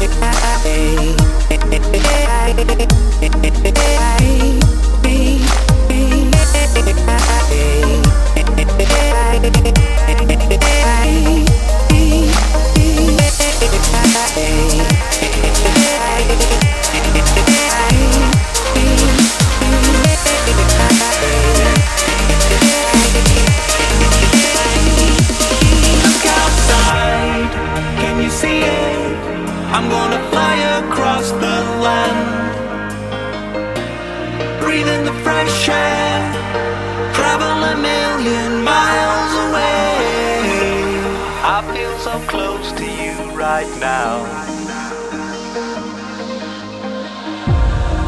Look Breathe in the fresh air, travel a million miles away. I feel so close to you right now.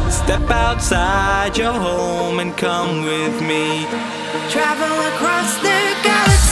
Step outside your home and come with me. Travel across the galaxy.